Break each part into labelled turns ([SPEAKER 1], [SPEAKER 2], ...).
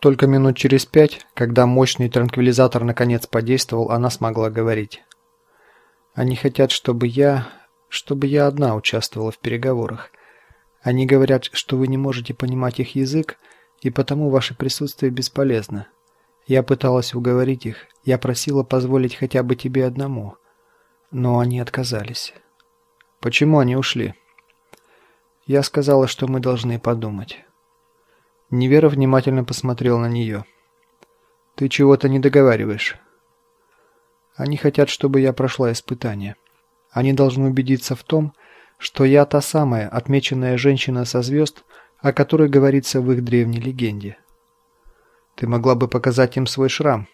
[SPEAKER 1] Только минут через пять, когда мощный транквилизатор наконец подействовал, она смогла говорить. «Они хотят, чтобы я... чтобы я одна участвовала в переговорах. Они говорят, что вы не можете понимать их язык, и потому ваше присутствие бесполезно. Я пыталась уговорить их, я просила позволить хотя бы тебе одному. Но они отказались». «Почему они ушли?» «Я сказала, что мы должны подумать». Невера внимательно посмотрел на нее. «Ты чего-то не договариваешь. Они хотят, чтобы я прошла испытание. Они должны убедиться в том, что я та самая отмеченная женщина со звезд, о которой говорится в их древней легенде. Ты могла бы показать им свой шрам».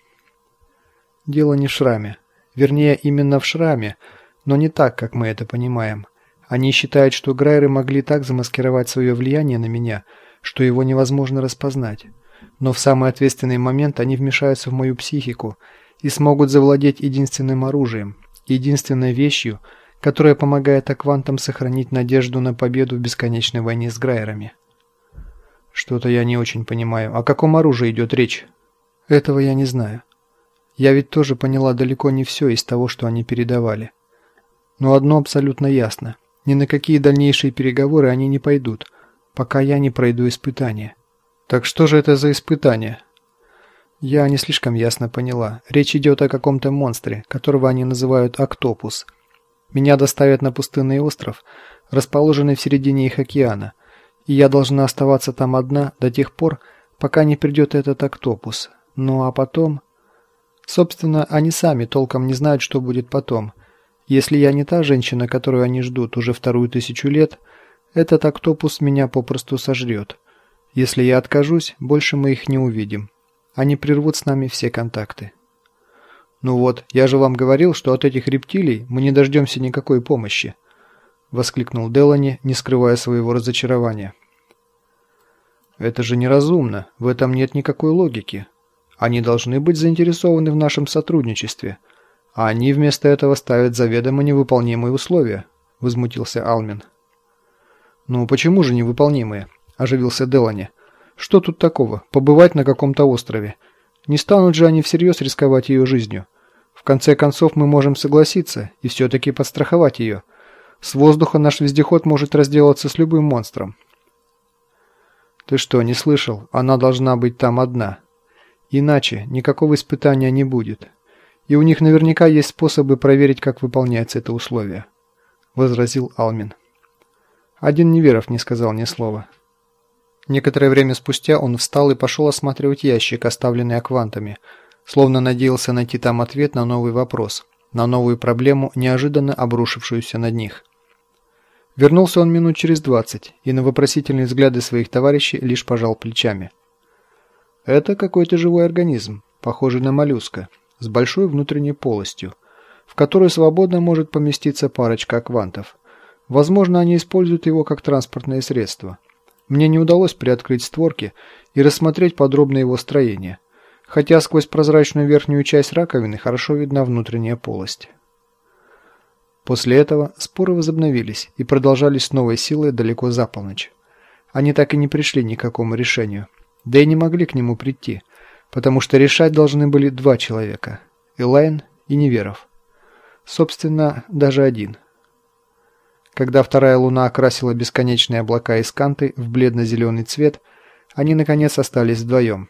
[SPEAKER 1] «Дело не в шраме. Вернее, именно в шраме, но не так, как мы это понимаем. Они считают, что Грайры могли так замаскировать свое влияние на меня – что его невозможно распознать. Но в самый ответственный момент они вмешаются в мою психику и смогут завладеть единственным оружием, единственной вещью, которая помогает аквантам сохранить надежду на победу в бесконечной войне с Грайерами. Что-то я не очень понимаю. О каком оружии идет речь? Этого я не знаю. Я ведь тоже поняла далеко не все из того, что они передавали. Но одно абсолютно ясно. Ни на какие дальнейшие переговоры они не пойдут – пока я не пройду испытание. Так что же это за испытание? Я не слишком ясно поняла. Речь идет о каком-то монстре, которого они называют Октопус. Меня доставят на пустынный остров, расположенный в середине их океана, и я должна оставаться там одна до тех пор, пока не придет этот Октопус. Ну а потом... Собственно, они сами толком не знают, что будет потом. Если я не та женщина, которую они ждут уже вторую тысячу лет, этот октопус меня попросту сожрет. Если я откажусь, больше мы их не увидим. Они прервут с нами все контакты. «Ну вот, я же вам говорил, что от этих рептилий мы не дождемся никакой помощи», — воскликнул Делани, не скрывая своего разочарования. «Это же неразумно, в этом нет никакой логики. Они должны быть заинтересованы в нашем сотрудничестве, а они вместо этого ставят заведомо невыполнимые условия», — возмутился Алмин. «Ну почему же невыполнимые?» – оживился Делани. «Что тут такого? Побывать на каком-то острове? Не станут же они всерьез рисковать ее жизнью. В конце концов мы можем согласиться и все-таки подстраховать ее. С воздуха наш вездеход может разделаться с любым монстром». «Ты что, не слышал? Она должна быть там одна. Иначе никакого испытания не будет. И у них наверняка есть способы проверить, как выполняется это условие», – возразил Алмин. Один Неверов не сказал ни слова. Некоторое время спустя он встал и пошел осматривать ящик, оставленный аквантами, словно надеялся найти там ответ на новый вопрос, на новую проблему, неожиданно обрушившуюся над них. Вернулся он минут через двадцать, и на вопросительные взгляды своих товарищей лишь пожал плечами. Это какой-то живой организм, похожий на моллюска, с большой внутренней полостью, в которую свободно может поместиться парочка аквантов – Возможно, они используют его как транспортное средство. Мне не удалось приоткрыть створки и рассмотреть подробно его строение, хотя сквозь прозрачную верхнюю часть раковины хорошо видна внутренняя полость. После этого споры возобновились и продолжались с новой силой далеко за полночь. Они так и не пришли ни к какому решению, да и не могли к нему прийти, потому что решать должны были два человека – Элайн и Неверов. Собственно, даже один – когда вторая луна окрасила бесконечные облака из канты в бледно-зеленый цвет, они наконец остались вдвоем.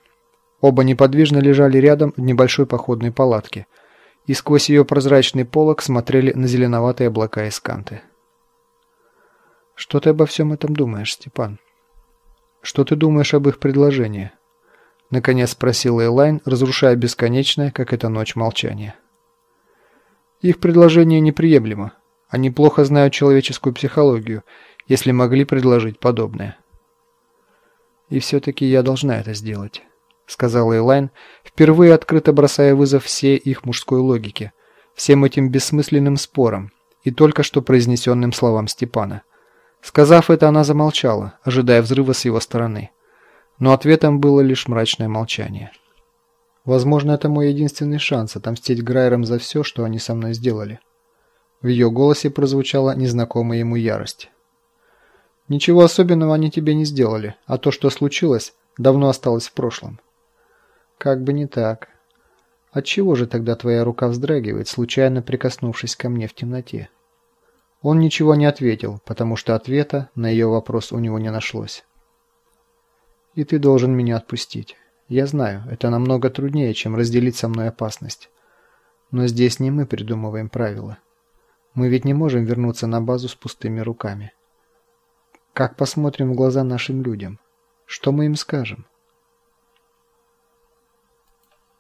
[SPEAKER 1] Оба неподвижно лежали рядом в небольшой походной палатке и сквозь ее прозрачный полог смотрели на зеленоватые облака из канты. «Что ты обо всем этом думаешь, Степан?» «Что ты думаешь об их предложении?» Наконец спросила Элайн, разрушая бесконечное, как эта ночь, молчание. «Их предложение неприемлемо», они плохо знают человеческую психологию, если могли предложить подобное. «И все-таки я должна это сделать», — сказала Элайн, впервые открыто бросая вызов всей их мужской логике, всем этим бессмысленным спорам и только что произнесенным словам Степана. Сказав это, она замолчала, ожидая взрыва с его стороны. Но ответом было лишь мрачное молчание. «Возможно, это мой единственный шанс отомстить Грайерам за все, что они со мной сделали». В ее голосе прозвучала незнакомая ему ярость. «Ничего особенного они тебе не сделали, а то, что случилось, давно осталось в прошлом. Как бы не так. Отчего же тогда твоя рука вздрагивает, случайно прикоснувшись ко мне в темноте? Он ничего не ответил, потому что ответа на ее вопрос у него не нашлось. И ты должен меня отпустить. Я знаю, это намного труднее, чем разделить со мной опасность. Но здесь не мы придумываем правила. Мы ведь не можем вернуться на базу с пустыми руками. Как посмотрим в глаза нашим людям? Что мы им скажем?